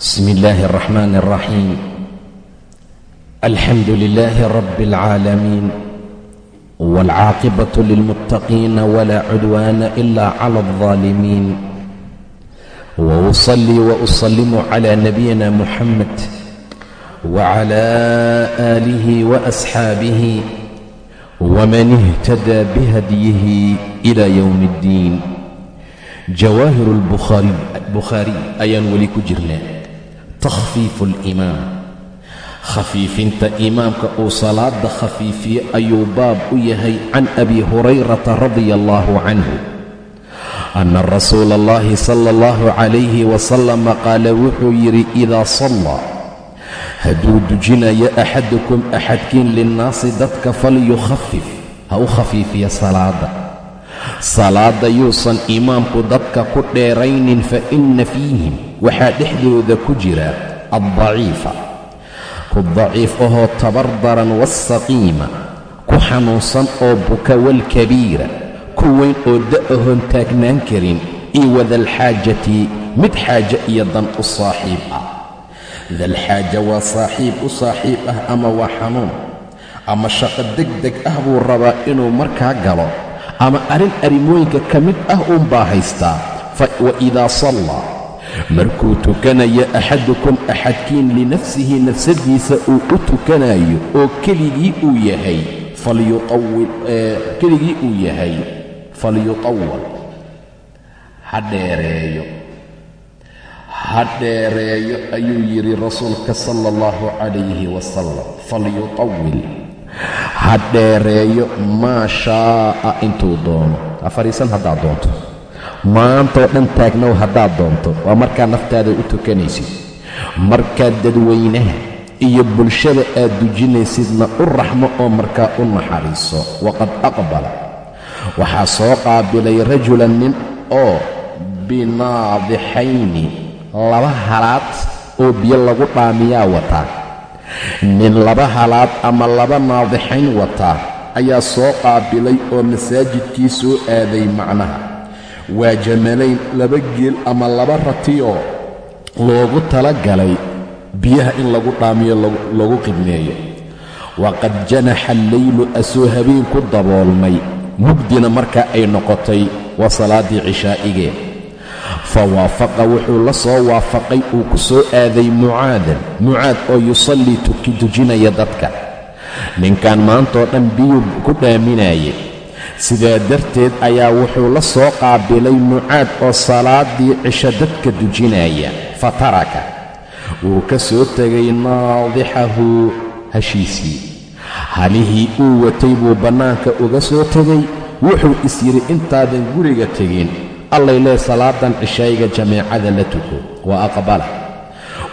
بسم الله الرحمن الرحيم الحمد لله رب العالمين والعاقبة للمتقين ولا عدوان إلا على الظالمين وأصلي وأسلم على نبينا محمد وعلى آله وأصحابه ومن اهتدى بهديه إلى يوم الدين jawaahir albukhaari ayaan weli ku jirnaa takhfiifu alimaam khafiifinta imaamka uu salaada khafiifiye ayuu baab u yahay can abi hurayrata radia allaahu canhu anna rasuula allahi sala allahu calayhi wasalama qaala wuxuu yidhi idaa sallaa hadduu dujinayo axadukum axadkiin linnaasi dadka falyukhafif ha u khafiifiya salaada salaadda yuusan imaamku dadka ku dheeraynin fa inna fiihim waxaa dhexdooda ku jira addaciifa. Ku daciif ahoo tabar daran waasaqiima ku xanuunsan oo buka walkabiira ku weyn oo da'ahoon taagnaan karin iyo wadalxaajati mid xaaje iyo dan u saaxiib ah. Dalxaaja waa saaxiib u saaxiib ah ama waa xanuun ama shaqo deg deg ah buu rabaa inuu markaa galo ama arrin arrimooyinka ka mid ah uunbaa haystaa wa idaa sallaa markuu tukanayo axadukum axadkiin linafsihi nafsadiisa uu u tukanayo oo keligii uu yahay keligii uu yahay falyutawal ha dheereeyo. Ha dheereeyo ayuu yidhi rasuulka sala allahu calayhi wasalam falyutawil ha dheereeyo maa shaa'a intuu doono. Ha fadhiisan haddaad doonto maantoo dhan taagnow haddaad doonto. Waa markaa naftaada u tukanaysid markaad dadweynaha iyo bulshada aad dujinaysidna u raxmo oo markaa u naxariiso. Waqad aqbala. Waxaa soo qaabilay rajulan nin oo binaadixayni laba halaad oo biyo lagu dhaamiyaa wataa. Nin laba halaad ama laba naadixayn wataa ayaa soo qaabilay oo masaajidkii soo aaday macnaha waa jamalayn laba geel ama laba ratiyoo loogu tala galay biyaha in lagu dhaamiyo lagu qibneeyo waqad janaxa alleylu asoo habeen ku daboolmay. Mugdina markaa ay noqotay waa salaaddii cishaa'igee. Fa waafaqa wuxuu la soo waafaqay uu ku soo aaday mucaadan. Mucaad oo yusallii tujinaya dadka. Ninkan maantoo dhan biyuu ku dhaaminayay sidaa darteed ayaa wuxuu la soo qaabilay mucaad oo salaaddii cisho dadka dujinaya? Fa taraka wuu ka soo tegay naadixahu hashiisii halihii uu watay buu bannaanka uga soo tegay. Wuxuu is yidhi intaadan guriga tegin. Allay lee salaadan cishayga jameecada la tuko. Wa aqbala.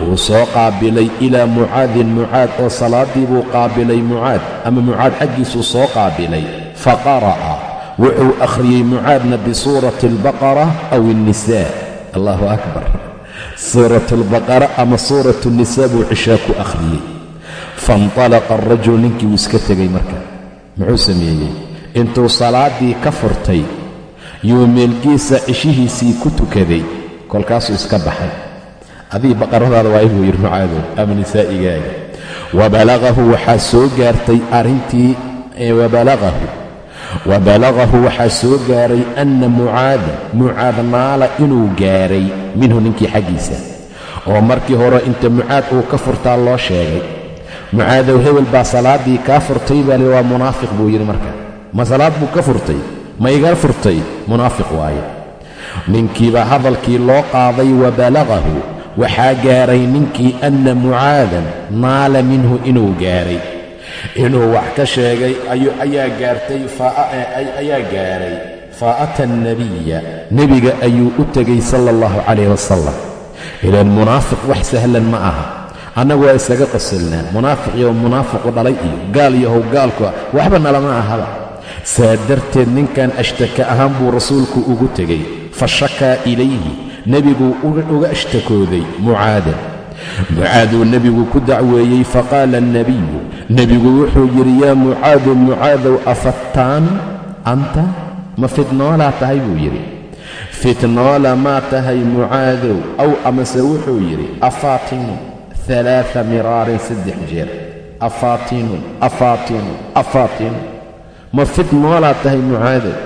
Wuu soo qaabilay ilaa mucaadin mucaad oo salaaddii buu qaabilay mucaad ama mucaad xaggiisuu soo qaabilay fa qara'a wuxuu akhriyey mucaadna bisuurati albaqara aw alnisaa allahu akbar suuratu albaqara ama suuratu nisaa buu cishaa ku akhriyey faintalaqa arajul ninkii wuu iska tegay marka muxuu sameeyey intuu salaaddii ka furtay yuu meelgiisa cishihiisii ku tukaday kolkaasuu iska baxay adii baqaradaada waa inuu yidhi mucaadow ama nisaa'igaaga wabalaqahu waxaa soo gaartay arrintii wabalaqahu wabalaqahu waxaa soo gaaray anna mucaada mucaad naala inuu gaaray minhu ninkii xaggiisa oo markii hore inta mucaad uu ka furtaa loo sheegay mucaadow hebel baa salaaddii kaa furtay baa li waa munaafiq buu yidhi marka ma salaad buu ka furtay ma iga furtay munaafiq waaye ninkiibaa hadalkii loo qaaday wabalaqahu waxaa gaaray ninkii anna mucaadan naala minhu inuu gaaray inuu wax ka sheegay ayaa gaartay ayaa gaaray fa ata annabiya. Nebiga ayuu u tegay sala allahu calayh wasalam ilaan munaafiq wax sahlan ma aha. Annagu waa isaga qasilnaa munaafiq iyo munaafiqu dhalay iyo gaal yahow gaalku waxba nalama ahaba. Saa darteed ninkan ashtaka ahaan buu rasuulku ugu tegey. Fa shakaa ilayhi. Nebiguu uga ashtakooday mucaadan mucaaduu nebigu ku dacweeyey faqaala alnebiyu nebigu wuxuu yidhi yaa mucaadu mucaadow afattaan anta ma fidnoolaa tahay buu yidhi fitnoola maa tahay mucaadow aw amase wuxuu yidhi afaatinun alaaa miraarin saddex jeer afaatinun afaatinun afaatinun ma fitnoolaa tahay mucaadow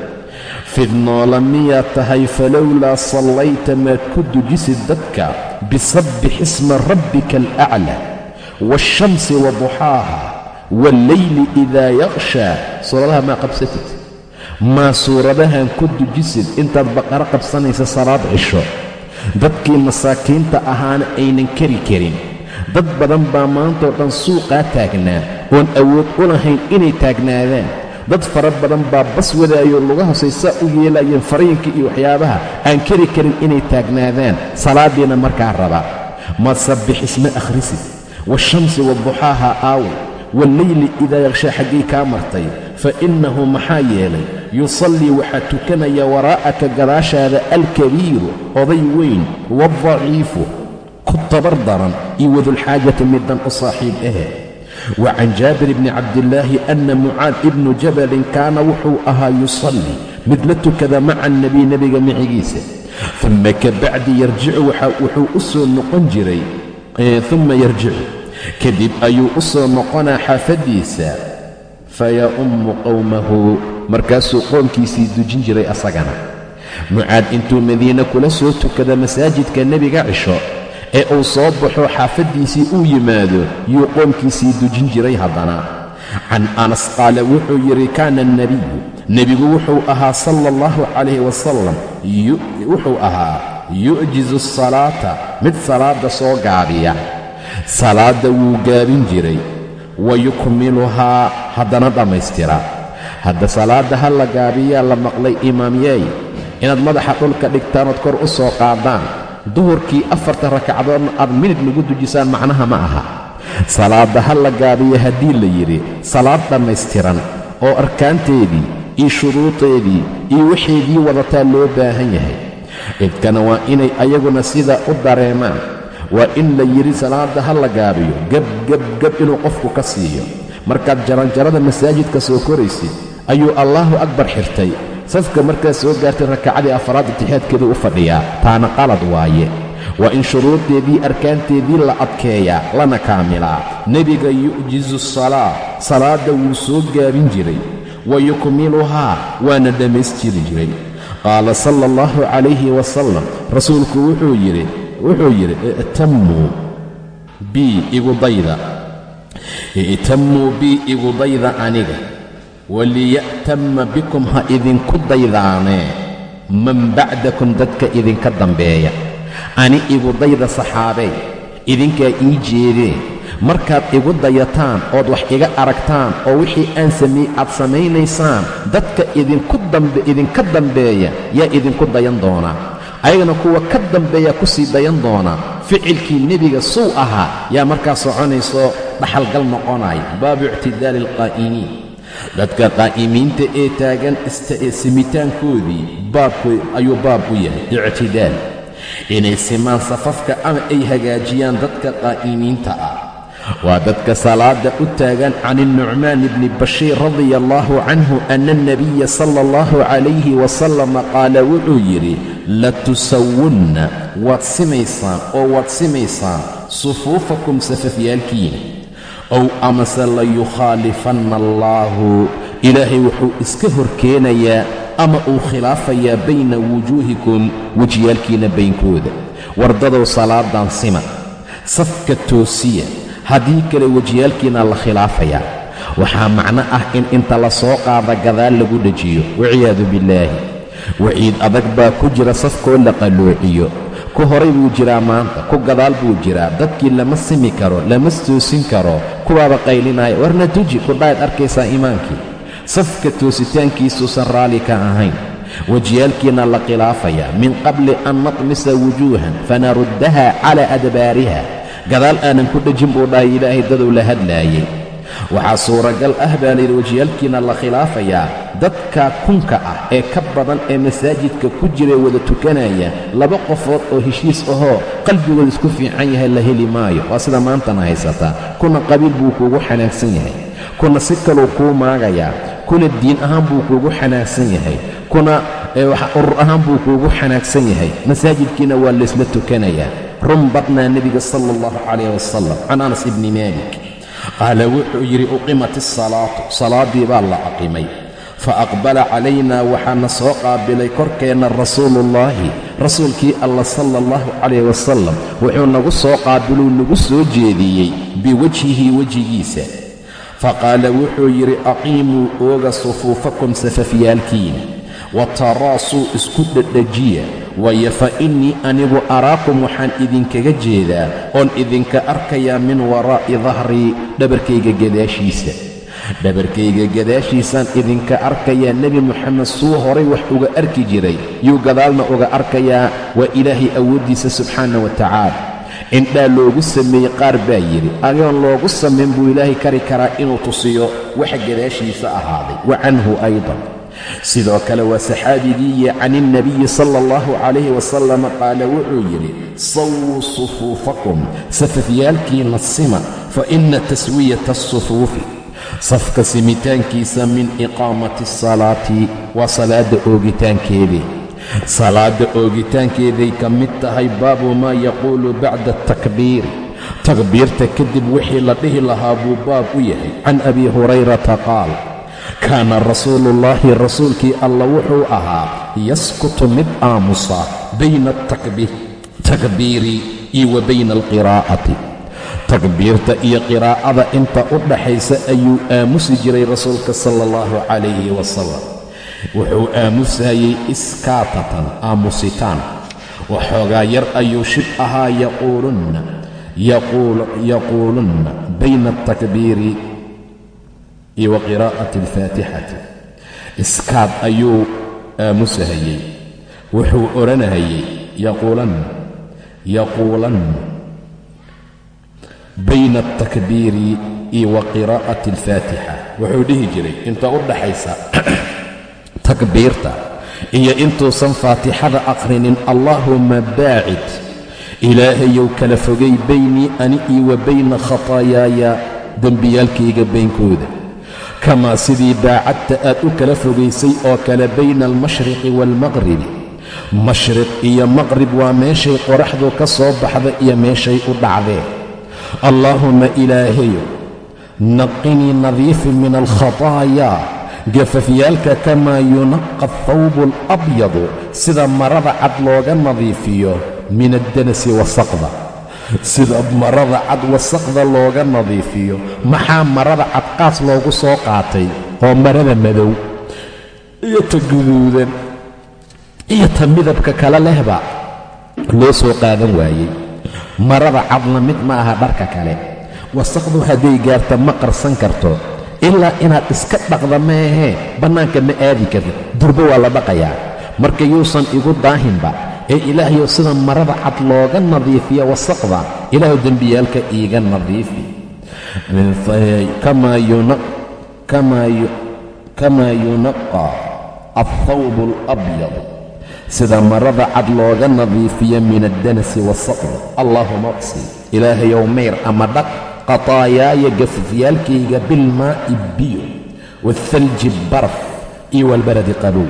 fidnoola miyaa tahay falowlaa sallayta maad ku dujisid dadka bisabbix isma rabbika alaclaa waashamsi wa duxaaha walleyli idaa yakhshaa suuradaha maa qabsatid maa suuradahan ku dujisid intaad baqaro qabsanaysa salaad cisho dadkii masaakiinta ahaana aynan kari karin dad badan baa maantoo dhan suuqaa taagnaa oon awood u lahayn inay taagnaadaan dad fara badan baa bas wadaayo luga hoosay saa u yeelayeen farayinka iyo waxyaabaha aan kari karin inay taagnaadaan salaaddiina markaa raba ma sabbix isma akhrisid waashamsi waduxaaha aawo walleyli idaa yakshaa xaggay kaa martay fa innahu maxaa yeelay yusallii waxaa tukanaya waraa'aka gadaashaada alkabiiru oday weyn waadaciifu ku tabar daran iyo wadulxaajati middan u saaxiib ahe wa can jaabir bni cabdillaahi anna mucaad ibnu jabalin kaana wuxuu ahaa yusallii mid la tukada maca annebiy nebiga micigiisa uma ka bacdi yarjicu wuxuu u soo noqon jiray uma yarjicu kadib ayuu u soo noqonaa xaafaddiisa faya'ummu qowmahu markaasuu qoomkiisii dujin jiray asagana mucaad intuu madiine kula soo tukada masaajidka nebiga cisho ee uu soo baxo xaafaddiisii uu yimaado yuu qoomkiisii dujin jiray haddana. Can anas qaala wuxuu yidhi kaana alnebiyu nebigu wuxuu ahaa sala allahu calayhi wasalam wuxuu ahaa yu'jizu asalaata mid salaadda soo gaabiya. Salaadda wuu gaabin jiray. Wa yukmiluhaa haddana dhammaystira. Hadda salaadda ha la gaabiyaa la maqlay imaamyeey inaad madaxa dhulka dhigtaan ood kor u soo qaadaan duhurkii afartan ragcadoodna aad minid nagu dujisaan macnaha ma aha. Salaadda ha la gaabiya haddii la yidhi salaad dhammaystiran oo arkaanteedii iyo shuruudeedii iyo waxeedii wadataa loo baahan yahay. Cidkana waa inay ayaguna sidaa u dareemaan. Waa in la yidhi salaadda ha la gaabiyo gebgebgeb inuu qofku ka siiyo. Markaad jaranjarada masaajidka soo koraysid ayuu allaahu akbar xirtay safka markaad soo gaartay rakacadii afraad itixaadkeeduu u fadhiyaa taana qalad waaye. Waa in shuruurdeedii arkaanteedii la adkeeyaa lana kaamilaa nebiga yu'jizu salaa salaadda wuu soo gaabin jiray. Wa yukmiluhaa waana dhammaystiri jiray. Qaala sala allahu calayhi wasalam rasuulku wuxuu yidhi wuxuu yidhi i'tammuu bii igudayda i'tammuu bii igudayda aniga waliya'tamma bikum ha idinku daydaanee man bacdakum dadka idinka dambeeya ani igudayda saxaabey idinkaa ii jeedee markaad igu dayataan ood wax iga aragtaan oo wixii aan sameey aad samaynaysaan dadka idinka dambeeya yaa idinku dayan doonaa ayagana kuwa ka dambeeyaa ku sii dayan doonaa ficilkii nebiga suu ahaa yaa markaa soconaysoo dhaxalgal noqonaya baabu ictidaali alqaa'imiin dadka qaa'imiinta ee taagan simitaankoodii baabku ayuu baab u yahay. Ictidaal. Inay simaan safafka ama ay hagaajiyaan dadka qaa'imiinta ah. Waa dadka salaadda u taagan can ilnucmaan ibni bashiir radia allahu canhu anna alnabiya sala allahu calayhi wasalama qaala wuxuu yidhi latusawunna waad simaysaan oo waad simaysaan sufuufakum safafyaalkiina ow amase layukhaalifanna allaahu. Ilaahay wuxuu iska horkeenayaa ama uu khilaafayaa bayna wujuuhikum wejiyaalkiina baynkooda wardadow salaadan sima safka toosiya haddii kale wejiyaalkiina la khilaafayaa waxaa macno ah in inta la soo qaada gadaal lagu dhejiyo waciyaadu billaahi. Waciid adag baa ku jira safkoo la qalloociyo ku horay buu jiraa maanta ku gadaal buu jiraa dadkii lama simi karo lama toosin karo kuwaaba qaylinaya warna tuji kudhaad arkaysaa imaankii safka toositaankiisuusan raalli ka ahayn wejiyaalkiina la khilaafayaa min qabli an natmisa wujuuhan fanaruddaha calaa adbaariha. Gadaal aanan ku dhejin buu dhahay ilaahay dadow la hadlaayay waxaa suuragal ah baa layidhi wejiyaalkiina la khilaafayaa dadka kunka ah ee ka badan ee masaajidka ku jira wada tukanaya laba qofood oo heshiis ahoo qalbigooda isku fiican yahay la heli maayo. Waa sida maantana haysataa kuna qabiil buu kuugu xanaagsan yahay. Kuna si kaluu kuu maagayaa kuna diin ahaan buu kuugu xanaagsan yahay. Ururkuna urur ahaan buu kuugu xanaagsan yahay. Masaajidkiina waa laysla tukanayaa run badnaa nebiga sala allahu calayh wasalam can anas ibni maalik qaala wuxuu yidhi uqimat isalaatu salaaddii baa la aqimay fa aqbala calaynaa waxaana soo qaabilay korkeenna rasuuluullaahi rasuulkii alla sala allahu calayh wasalam wuxuu nagu soo qaabiluu nagu soo jeediyey biwajhihi wejigiisa. Faqaala wuxuu yidhi aqiimuu ooga sufuufakum safafyaalkiina wa taraasuu isku dhedhejiya waayo fa innii anigu araakum waxaan idinkaga jeedaa oon idinka arkayaa min waraa'i dahrii dhabarkayga gadaashiisa. Dhabarkayga gadaashiisaan idinka arkayaa nebi moxamed suu horay wax uga arki jiray yuu gadaalna uga arkayaa waa ilaahay awooddiisa subxaana wa tacaala. Indhaa loogu sameeyey qaar baa yidhi agoon loogu samayn buu ilaahay kari karaa inuu tusiyo waxa gadaashiisa ahaaday. Wa canhu aydan sidoo kale waa saxaabigiiyo can ilnabiyi sala allahu calayhi wasalam qaala wuxuu yidhi sawuu sufuufakum. Safafyaalkiina sima fa inna taswiyata asufuufi safka simitaankiisa min iqaamati asalaati waa salaadda oogitaankeedii. Salaadda oogitaankeeday ka mid tahay baabu maa yaquulu bacda atakbiiri takbiirta kadib wixii la dhihi lahaa buu baab u yahay. Can abi hurayrata qaal kaana rasuuluullaahi rasuulkii alla wuxuu ahaa yaskutu mid aamusa bayna atakbiiri iyo wa bayna alqiraa'ati. Takbiirta iyo qiraa'ada inta u dhaxaysa ayuu aamusi jiray rasuulka sala allahu calayhi wasalam wuxuu aamusayey iskaatatan aamusitaan. Waxoogaa yar ayuu shib ahaa yaquulunna yaquulunna bayna altakbiiri iyo wa qiraa'ati alfaatixati iskaad ayuu aamusahayey wuxuu odhanahayey yaquulanna yaquulanna bayna altakbiiri iyo wa qiraa'ati alfaatixa. Wuxuu dhihi jiray inta u dhaxaysa takbiirta iyo intuusan faatixada aqrinin allaahumma baacid. Ilaahayow kala fogay baynii ani iyo wa bayna khataayaaya dembiyaalkayga baynkooda kamaa sidii baacadta aad u kala fogaysay oo kale bayna almashriqi waalmaqribi. Mashriq iyo maqrib waa meeshay qoraxdu ka soo baxda iyo meeshay u dhacdeen allaahumma ilaahayow naqinii nadiifi min alkhataayaa gafafyaalka kamaa yunaqa athawbu alabyadu sida marada cad looga nadiifiyo min addanasi wasaqda sida marada cad wasaqda looga nadiifiyo maxaa marada cad qaas loogu soo qaatay? Oo marada madow iyo ta guduudan iyo ta midabka kale lehba loo soo qaadan waayey. Marada cadna mid ma aha dharka kale. Wasaqdu hadday gaarta ma qarsan karto. Ilaa inaad iska dhaqda maahee bannaanka ma aadi kartid. Durbo waa la dhaqayaa marka yuusan igu daahinba ee ilaahayow sida marada cad looga nadiifiya wasaqda ilaahu dembiyaalka iiga nadiifi. Kamaa yunaqa althawbu alabyad sida marada cad looga nadiifiya min addanasi wasaqda. Allaahuma qsi ilaahayow mayr ama dhaq qataayaaya gafafyaalkayga bilmaa'i biyo waalthalji baraf iyo waalbaradi qabow.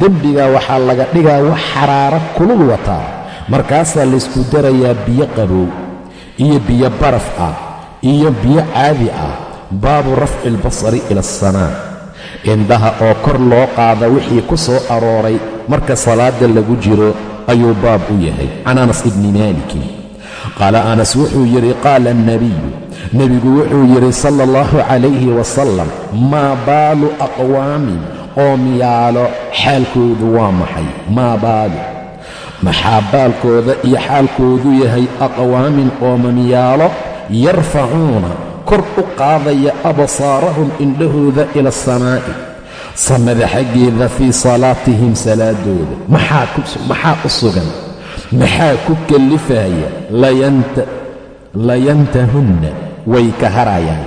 Dembigaa waxaa laga dhigaa wax xaraaro kulul wataa markaasaa laysku darayaa biyo qabow iyo biyo baraf ah iyo biyo caadi ah baabu rafci albasari ila asamaa indhaha oo kor loo qaada wixii ku soo arooray marka salaadda lagu jiro ayuu baab u yahay. Can anas ibni maalikin qaala anas wuxuu yidhi qaala alnebiyu nebigu wuxuu yidhi sala allahu calayhi wasalam maa baalu aqwaamin qoomyaalo xaalkoodu waa maxay? Maa baalu. Maxaa baalkooda iyo xaalkoodu yahay aqwaamin qoomamyaalo yarfacuuna kor u qaadaya absaarahum indhahooda ila asamaa'i samada xaggeeda fii salaatihim salaadooda maxaa u sugan? Maxaa ku kallifaya layantahunna way ka harayaan.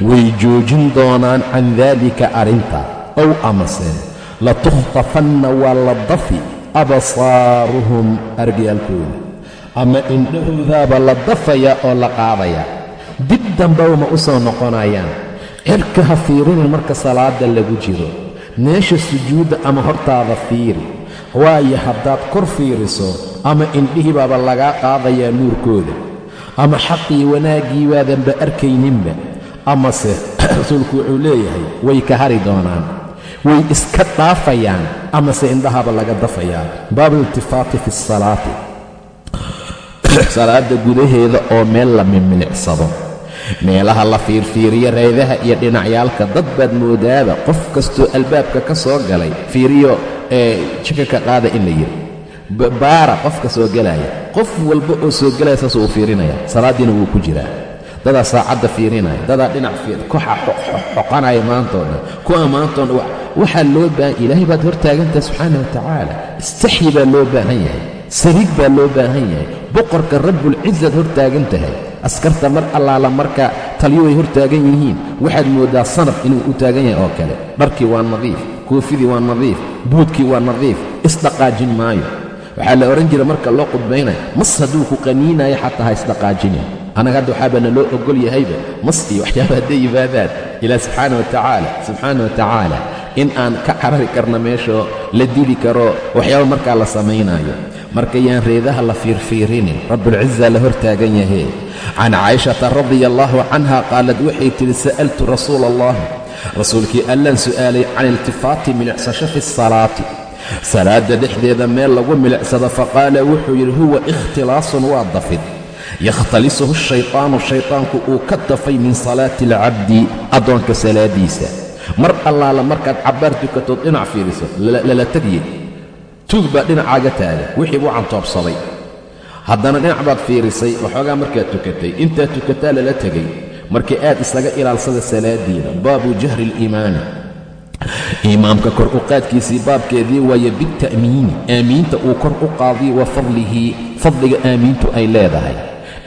Way joojin doonaan can daalika arrinta. Ow amase latukhtafanna waa la dafi absaaruhum argayaalkooda ama indhahoodaaba la dafayaa oo la qaadayaa dib dambeba ma u soo noqonayaan. Cirka ha fiirinin marka salaadda lagu jiro. Meesha sujuudda ama hortaada fiiri. Waayo haddaad kor fiiriso ama indhihii baaba lagaa qaadayaa nuurkooda ama xaqii wanaaggii waadanba arkayninba. Amase rasuulku wuxuu leeyahay way ka hari doonaan. Way iska dhaafayaan. Amase indhahaba laga dafayaa baabu iltifaati fi salaati. Salaadda gudaheeda oo meel la mimilicsado. Meelaha la fiirfiiriyo reedaha iyo dhinacyaalka dad baad moodaaba qof kastoo albaabka ka soo galay fiiriyo ee jika ka qaada in la yidhi baara qofka soo gelaya. Qof walba oo soo gelaya saasuu u fiirinaya. Salaaddiina wuu ku jiraa. Dadaa saacadda fiirinaya. Dadaa dhinac koxa xoqanaya maantoo dhan kuwa maantoo dhan waxaa loo baahan ilaahay baad hortaagantaha subxaana wa tacaala. Istaxyi baa loo baahan yahay. Sariig baa loo baahan yahay. Boqorka rabbulcizaad hortaagan tahay askarta mar allaala marka taliyo way hortaagan yihiin. Waxaad mooddaa sanad inuu u taagan yahay oo kale. Dharkii waa nadiif koofidii waa nadiif buudkii waa nadiif isdhaqaajin maayo waxaa la odhan jira marka loo qudbaynaya mas hadduu ku qaniinayo xataa ha isdhaqaajinin. Annaga hadda waxaabana loo ogol yahayba mas iyo waxyaaba hadday yimaadaan ilaah subxaana wa tacaala subxaana wa tacaala in aan ka carari karno meeshoo la dili karo waxyaaba markaa la samaynaayo. Marka yaan reedaha la fiirfiirinin rabbulciza la hortaagan yahee can caa'ishata radia allaahu canha qaalad waxay tidhi sa'altu rasuula allahi rasuulkii allaan su'aalay can iltifaati milicsasho fi salaati salaadda dhexdeeda meel lagu milicsado faqaala wuxuu yidhi huwa ikhtilaasun waa dafid. Yakhtalisuhu shaytaanu shaytaanku uu ka dafay min salaati alcabdi addoonka salaaddiisa mar allaala markaad cabbaar tukatood dhinac fiiriso lala tegye. Tuug baa dhinacaaga taaga wixii buu cantoobsaday. Haddana dhinac baad fiirisay waxoogaa markaad tukatay. Intaad tukataa lala tegay markii aad isaga ilaalsada salaadiina baabu jahri aliimaani iimaamka kor u qaadkiisii baabkeedii waaye bita'miini aamiinta uu kor u qaadiy wa fadlihi fadliga aamiintu ay leedahay.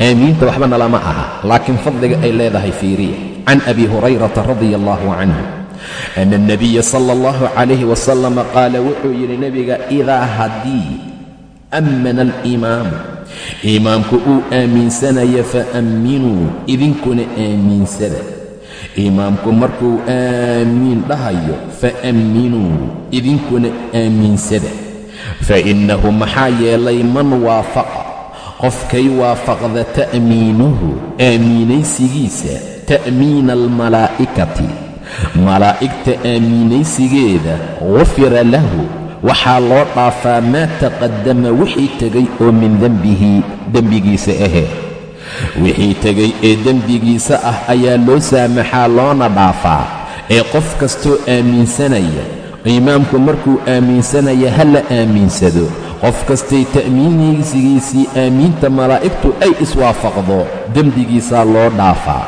Aamiinta waxbana lama aha laakiin fadliga ay leedahay fiiriya can abi hurayrata radia allaahu canhu ana alnabiya sala allahu calayhi wasalama qaala wuxuu yidhi nebiga idaa haddii ammana alimaamu. Imaamku uu aamiinsanaya fa amminuu idinkuna aamiinsada imaamku markuu aamiin dhahayo fa amminuu idinkuna aamiinsada fa innahu maxaa yeelay man waafaqa qofkay waafaqda ta'miinuhu aamiinaysigiisa ta'miina almalaa'ikati malaa'igta aamiinaysigeeda gufira lahu waxaa loo dhaafaa maa taqaddama wixii tegay oo min dembihi dembigiisa ahee wixii tegay ee dembigiisa ah ayaa loo saamaxaa loona dhaafaa ee qof kastoo aaminsanaya imaamku markuu aaminsanaya ha la aaminsado qof kastay ta'miinaysigiisii aamiinta malaa'igtu ay iswaafaqdo dembigiisaa loo dhaafaa.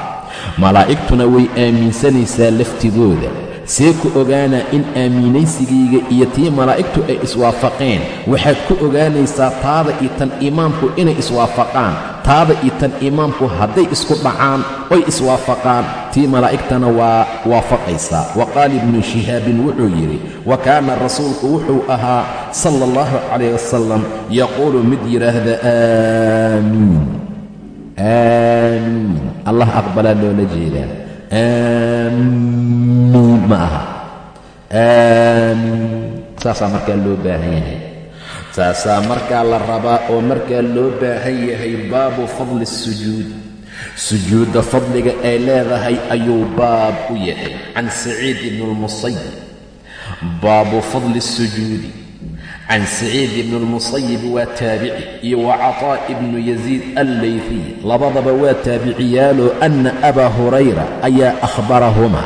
Malaa'igtuna way aaminsanaysaa laftigooda see ku ogaanaa in aaminaysigayga iyo tii malaa'igtu ay iswaafaqeen. Waxaad ku ogaanaysaa taada iyo tan imaamku inay iswaafaqaan. Taada iyo tan imaamku hadday isku dhacaan oy iswaafaqaan. Tii malaa'igtana waa waafaqaysaa wa qaala ibnu shihaabin wuxuu yidhi wa kaana rasuulku wuxuu ahaa sala allahu calayh wasalam yaquulu mid yidhaahda aamiin. Aamiin. Allah aqbalaa loola jeedaa aamiin ma aha aamiin saasaa markaa loo baahan yahay saasaa markaa la rabaa oo markaa loo baahan yahay baabu fadli الsujuud sujuudda fadliga ay leedahay ayuu baab u yahay can saciid ibn اlmusayib baabu fadli الsujuudi can saciid ibn اlmusayib waa taabici iyo wa caطaa ibnu yaziid allayfiy labadaba waa taabiciyaaloo anna abaa hurayra ayaa akhbarahuma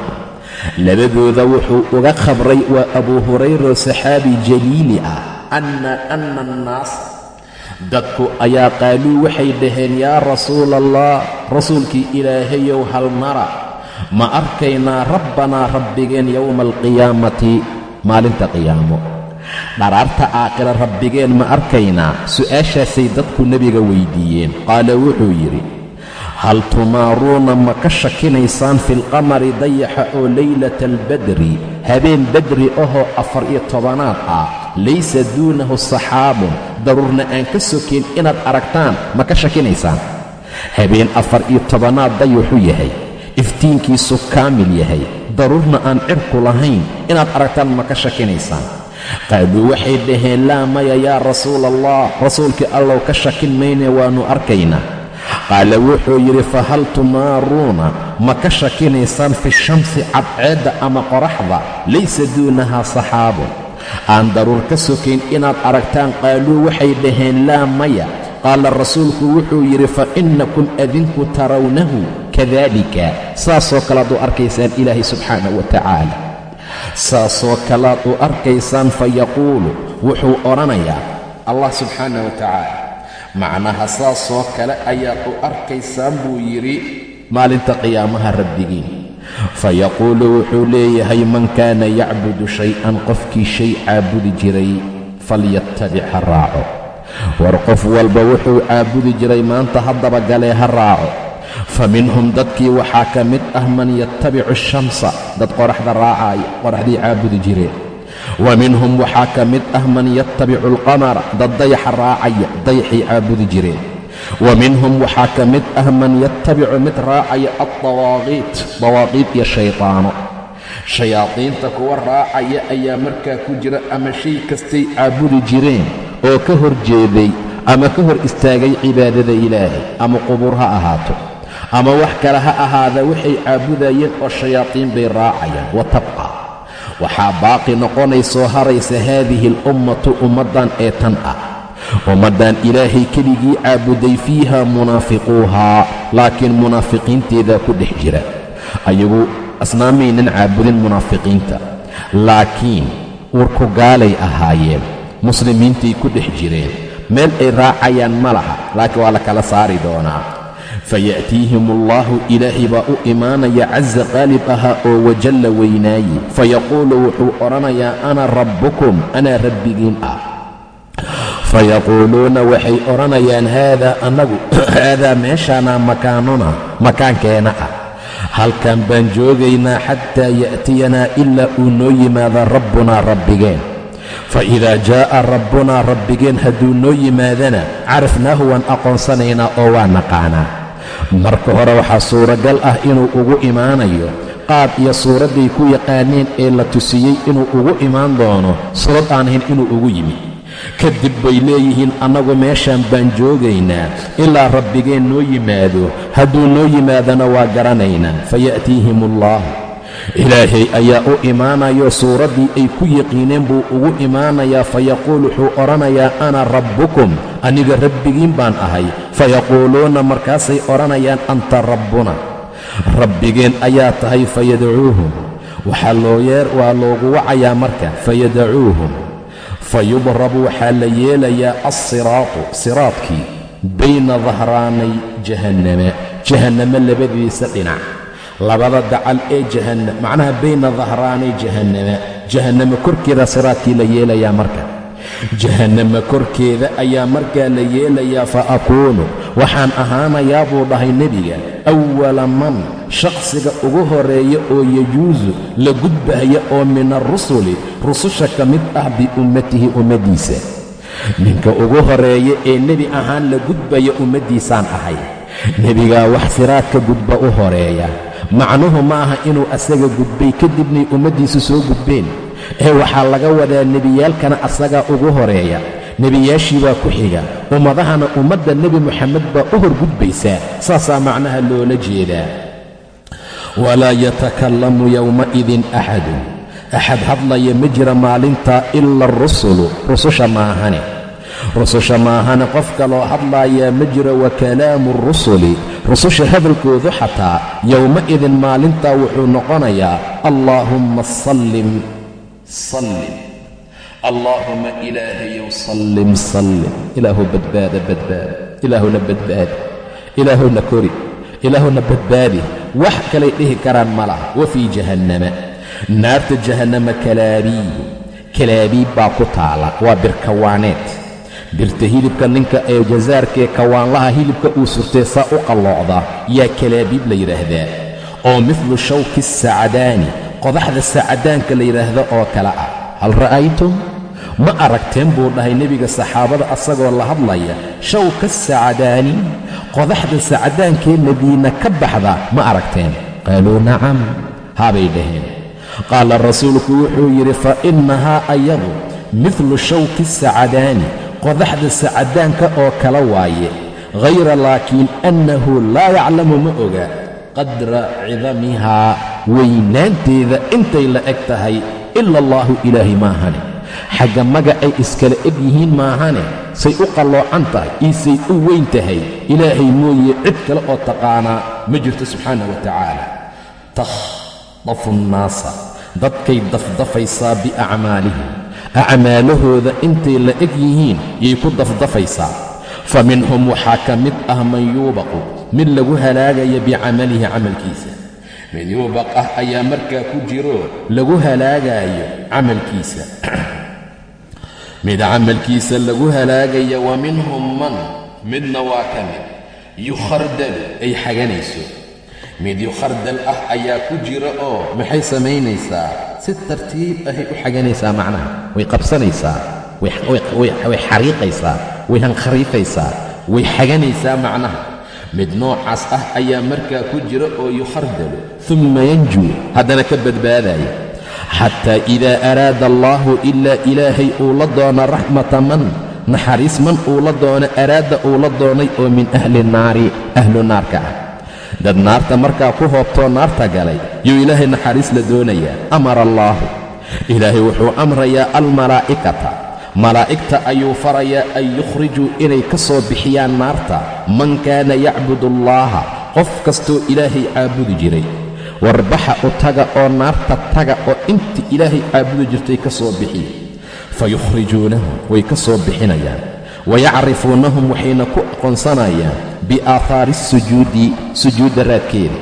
labadooda wuxuu uga khabray waa abuu hurayra saxaabi jaliili ah anna anna annaasa dadku ayaa qaaluu waxay dhaheen yaa rasuula allah rasuulkii ilaahayow hal nara ma arkaynaa rabbanaa rabbigeen yowma alqiyaamati maalinta qiyaamo dharaarta aakhira rabbigeen ma arkaynaa? Su'aashaasay dadku nebiga weyddiiyeen qaala wuxuu yidhi hal tumaaruuna ma ka shakinaysaan filqamari dayaxa oo leylata albadri habeen badri ahoo afar iyo tobanaad ah. Laysa duunahu saxaabun. Daruurna aan ka sokin inaad aragtaan ma ka shakinaysaan. Habeen afar iyo tobanaad dayaxu yahay. Iftiinkiisu kaamil yahay. Daruurna aan cirku lahayn. Inaad aragtaan ma ka shakinaysaan qaaluu waxay dhaheen laa maya yaa rasuula allah rasuulkii allow ka shakin mayne waannu arkaynaa. Qaala wuxuu yidhi fahal tumaaruuna? Ma ka shakinaysaan fi shamsi cadceedda ama qoraxda? Laysa duunahaa saxaabun. Aan daruur ka sokayn inaad aragtaan qaaluu waxay dhaheen laa maya. Qaala rasuulku wuxuu yidhi fa innakum adinku tarawnahu kadalika saasoo kalead u arkaysaan ilaahay subxaanahu wa tacaala saasoo kalead u arkaysaan fa yaquulu wuxuu odhanayaa allah subxaanah wa tacaala macnaha saasoo kale ayaad u arkaysaan buu yidhi maalinta qiyaamaha rabbigiin. Fayaquulu wuxuu leeyahay man kaana yacbudu shay-an qofkii shay caabudi jiray falyattabic ha raaco. War qof walba wuxuu caabudi jiray maanta haddaba galee ha raaco fa minhum dadkii waxaa ka mid ah man yattabicu ashamsa dad qoraxda raacaaya qoraxdii caabudi jireen wa minhum waxaa ka mid ah man yattabicu alqamara dad dayaxa raacaya dayaxay caabudi jireen wa minhum waxaa ka mid ah man yattabicu mid raacaya aldawaaqiit dawaaqiid iyo shaydaano shayaadiinta kuwa raacaya ayaa markaa ku jira ama shay kastay caabudi jireen oo ka hor jeeday ama ka hor istaagay cibaadada ilaahay ama qubuur ha ahaato ama wax kale ha ahaada waxay caabudayeen oo shayaadiin bay raacayaan wa tabqa. Waxaa baaqi noqonaysoo haraysa haadihi alummatu ummaddan ee tan ah. Ummaddan ilaahay keligii caabuday fiiha munaafiquuhaa laakiin munaafiqiinteedaa ku dhex jira. Ayagu asnaamaynan caabudin munaafiqiinta. Laakiin warku gaalay ahaayeen muslimiintay ku dhex jireen. Meel ay raacayaan ma laha laakiin waa la kala saari doonaa faya'tiihim allaahu ilaahay baa u imaanaya casa qaalib ahaa oo wajalla weynaaye fayaquulu wuxuu odhanayaa ana rabbukum anaa rabbigiin ah fayaquuluuna waxay odhanayaan haadaa annagu haadaa meeshaanaa makaanuna makaankeena ah halkan baan joogaynaa xataa ya'tiyanaa ilaa uu noo yimaada rabbunaa rabbigeen fa idaa jaa'a rabbunaa rabbigeen hadduu noo yimaadana carafnaahu waan aqoonsanaynaa oo waa naqaanaa marka hore waxaa suuragal ah inuu ugu imaanayo qaab iyo suuradday ku yaqaaneen ee la tusiyey inuu ugu imaan doono suurad aan ahayn inuu ugu yimid. Kadib bay leeyihiin annagu meeshaan baan joogaynaa ilaa rabbigeen noo yimaado. Hadduu noo yimaadana waa garanaynaa faya'tiihim allah ilaahay ayaa u imaanayo suuraddii ay ku yaqiineen buu ugu imaanayaa fayaquul wuxuu odhanayaa ana rabbukum aniga rabbigiin baan ahay fayaquuluuna markaasay odhanayaan anta rabbuna. Rabbigeen ayaa tahay fayadcuuhum. Waxaa loo yeer waa loogu wacayaa marka fayadacuuhum fayudrabu waxaa la yeelayaa alsiraatu siraadkii bayna dahraanay jahannama jahannamo labadiisa dhinac. Labada dacal ee jahannam macnaha bayna dahraanay jahannama jahannamo korkeeda siraadkii la yeelayaa marka jahannama korkeeda ayaa markaa la yeelayaa fa akuunu waxaan ahaanayaa buu dhahay nebiga awala man shaqsiga ugu horreeya oo yajuusu la gudbahaya oo min arusuli rususha ka mid ah biummatihi ummaddiisa ninka ugu horreeya ee nebi ahaan la gudbaya ummaddiisaan ahay. Nebigaa wax siraadka gudba u horreeya. Macnuhu ma aha inuu asaga gudbay kadibnay ummaddiisu soo gudbeen ee waxaa laga wadaa nebiyaalkana asagaa ugu horreeya. Nebiyaashii baa ku xiga. Ummadahana ummadda nebi moxamed baa u hor gudbaysaa saasaa macnaha loola jeedaa. Walaa yatakallamu yowma'idin axadun axad hadlaya ma jira maalintaa ila arusulu rususha maahane. Rususha maahane qof kaloo hadlaayaa ma jiro wa kalaamu rusuli rususha hadalkoodu xataa yowma'idin maalintaa wuxuu noqonayaa allaahumma sallim sallim allaahuma ilaahayow sallim sallim ilaahu badbaada badbaada ilaahuna badbaadi ilaahuna kori ilaahuna badbaadi wax kalay dhihi karaan ma laha wa fii jahannama naarta jahannama kalaabiib kalaabiib baa ku taala waa birkawaaneed birta hilibka ninka ee jasaarkaee kawaanlaha hilibka uu saa u qalloocda yaa kalaabiib la yidhaahdaa oo midlu shawki sacdaani qodaxda sacdaanka la yidhaahdo oo kale ah. Hal ra'aytum? Ma aragteen buu dhahay nebiga saxaabada asagoo la hadlaya shawka sacdaani qodaxda sacdaankee madiina ka baxda ma aragteen. Qaaluu nacam haabay dhaheen. Qaala rasuulku wuxuu yidhi fa innahaa ayadu midlu shawki sacadaani qodaxda sacadaanka oo kala waaye. Hayra laakiin annahu laa yaclamu ma oga qadra cidamihaa weynaanteeda intay la eg tahay ila allaahu ilaahay maahane xagga maga ay iskala eg yihiin maahane say u qalloocan tahay iosay u weyn tahay ilaahay mooye cid kale oo taqaanaa ma jirto subxaana wa tacaala. Takhdafu nnaasa dadkay dafdafaysaa biacmaalihim acmaalahooda intay la eg yihiin yay ku dafdafaysaa. Fa minhum waxaa ka mid ah man yuubaqu mid lagu halaagaya bicamalihi camalkiisa mid yuubaq ah ayaa markaa ku jiro lagu halaagaayo camalkiisa. Mid camalkiisa lagu halaagaya wa minhum man midna waa ka mid yukhardalu ay xaganayso. Mid yukhardal ah ayaa ku jira oo maxay samaynaysaa? Si tartiib ahay u xaganaysaa macnaha. Way qabsanaysaa way xariiqaysaa way hankhariifaysaa way xaganaysaa macnaha mid noocaas ah ayaa markaa ku jira oo yukhardalu umma yanjuu. Haddana ka badbaadaya xataa idaa araada allaahu ilaa ilaahay uu la doono raxmata man naxariis man uu la doono araada uu la doonay oo min ahli naari ahlu naarka ah. Dad naarta markaa ku hoobtoo naarta galay yuu ilaahay naxariis la doonayaa. Amara allaahu. Ilaahay wuxuu amrayaa almalaa'ikata malaa'igta ayuu farayaa an yukhrijuu inay ka soo bixiyaan naarta. Man kaana yacbudu allaaha qof kastoo ilaahay caabudi jiray. Warbaxa u taga oo naarta taga oo intii ilaahay caabudi jirtay ka soo bixiya fa yukhrijuunahum way ka soo bixinayaan. Wayacrifuunahum waxayna ku aqoonsanayaan biaahaari sujuudi sujuudda raadkeeda.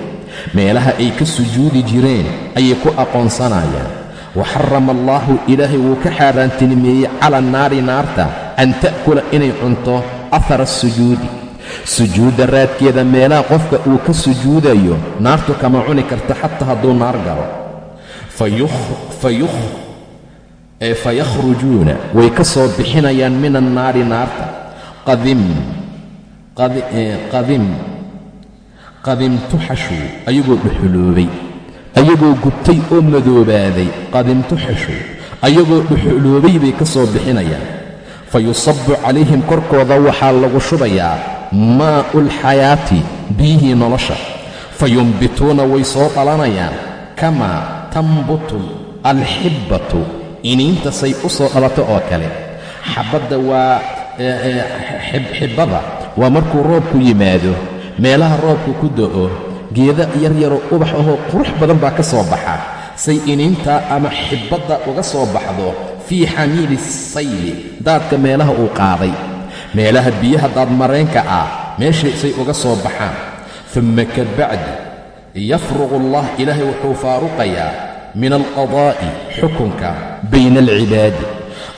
Meelaha ay ka sujuudi jireen ayay ku aqoonsanayaan wa xarama allaahu ilaahay wuu ka xaaraantinimeeyey cala naari naarta an ta'kula inay cunto ahara asujuudi sujuudda raadkeeda meelaha qofka uu ka sujuudayo naartu kama cuni karta xataa hadduu naar galo. Fayakhrujuuna way ka soo bixinayaan min annaari naarta. Qadimtuxashuu ayagoo dhuxuloobay ayagoo gubtay oo madoobaaday qadimtuxashuu ayagoo dhuxuloobay bay ka soo bixinayaan. Fa yusabu calayhim korkooda waxaa lagu shubayaa maa'u alxayaati biyihii nolosha. Fa yumbituuna way soo dhalanayaan kamaa tambutu alxibbatu iniinta say u soo dhalato oo kale. Xabbadda waa xibbada waa markuu roobku yimaado meelaha roobku ku da'o geeda yaryaroo ubax ahoo qurux badan baa ka soo baxa. Say iniintaa ama xibbadda uga soo baxdo fii xamiili sayli daadka meelaha uu qaaday. Meelaha biyaha daadmareenka ah meeshay say uga soo baxaan. Dumma ka bacdi yafruqu allah ilaahay wuxuu faaruqayaa min alqadaa'i xukunka bayna alcibaadi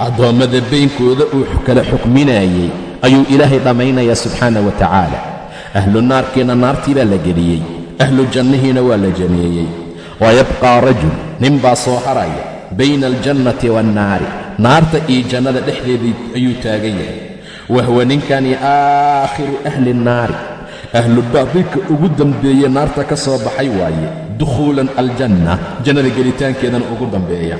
addoommada baynkooda uu kala xukminaayey ayuu ilaahay dhammaynayaa subxaana wa tacaala. Ahlu naarkiina naartii baa la geliyey ahlu jannihiina waa la janeeyey wa yabqaa rajul nin baa soo haraya bayna aljannati waannaari naarta iyo jannada dhexdeedii ayuu taagan yahay wahuwa ninkani aakhiru ahli nnaari ahlu baadilka ugu dambeeye naarta ka soo baxay waaye dukhuulan aljanna jannada gelitaankeedana ugu dambeeya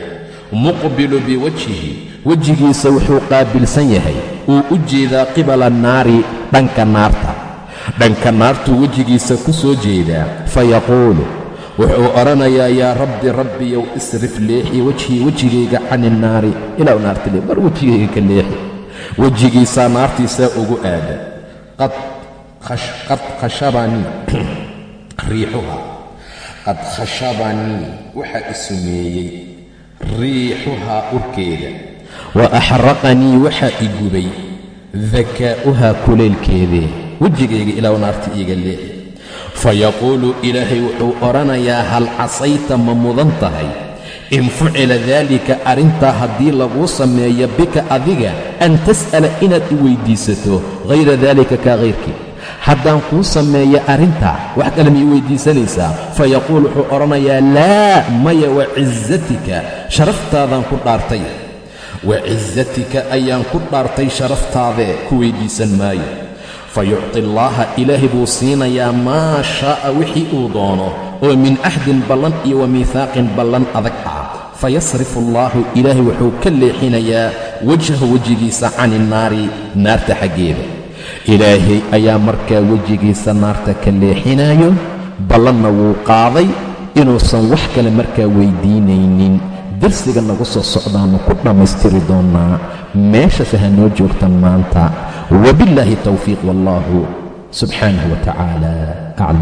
muqbilu biwajhihi wejigiisa wuxuu qaabilsan yahay uu u jeedaa qibala annaari dhanka naarta dhanka naartuu wejigiisa ku soo jeedaa fayaquulu wuxuu odhanayaa yaa rabbi rabbiyow isrif leexi wejhii wejigayga cani innaari ilaw naarta le mar wejigayga ka leexi. Wejigiisaa naartiisaa ugu aada. Qad khashabanii riixuha. Qad khashabanii waxaa i sumeeyey riixuhaa urkeeda. Wa axraqanii waxaa i gubay dakaa'uhaa kulaylkeedee wejigayga ilaw naarta iiga leexi fayaquulu ilaahay wuxuu odhanayaa hal casayta ma mudan tahay? In fucila daalika arrintaa haddii laguu sameeyo bika adiga an tas'ala inaad i weyddiisato hayra daalika kaa hayrkii haddaan kuu sameeyo arrintaa wax kale ma ii weyddiisanaysaa fayaquul wuxuu odhanayaa laa maya wa cisatika sharaftaadaan ku dhaartay. Wa cisatika ayaan ku dhaartay sharaftaadee ku weyddiisan maayo fa yucti allaaha ilaahay buu siinayaa maa shaa'a wixii uu doono oo min cahdin ballan iyo wa miihaaqin ballan adag ah fayasrifu allaahu ilaahay wuxuu ka leexinayaa wajhahu wejigiisa cani innaari naarta xaggeeda ilaahay ayaa markaa wejigiisa naarta ka leexinayo ballanna wuu qaaday inuusan wax kale markaa weyddiinaynin darsiga nagu soo socdaannu ku dhammaystiri doonnaa meeshase ha noo joogta maanta. Wabillaahi tawfiiq wallaahu subxaanahu wa tacaala. Aclam